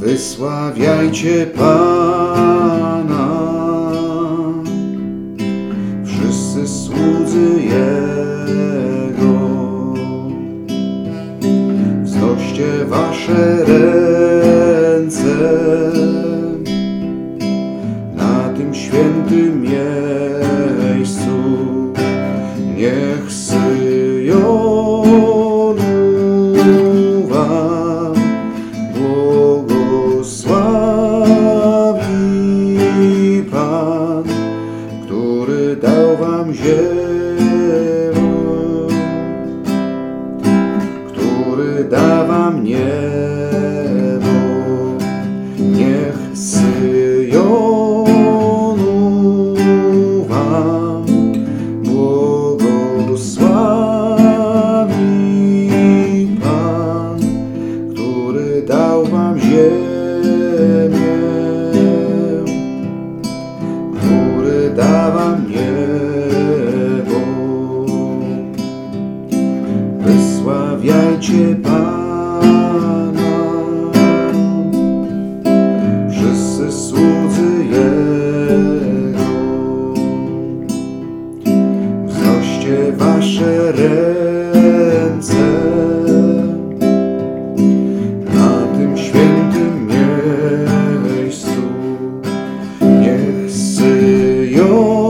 Wysławiajcie Pana, wszyscy słudzy Jego. Wznoście wasze ręce na tym świętym miejscu. Niech Syjonu wam który dał wam ziemię, który da wam niebo. Niech Syjonu wam błogosławi Pan, który dał wam ziemię, Wysławiajcie Pana, wszyscy słudzy Jego. Wznoście wasze ręce na tym świętym miejscu. Niech Syjonu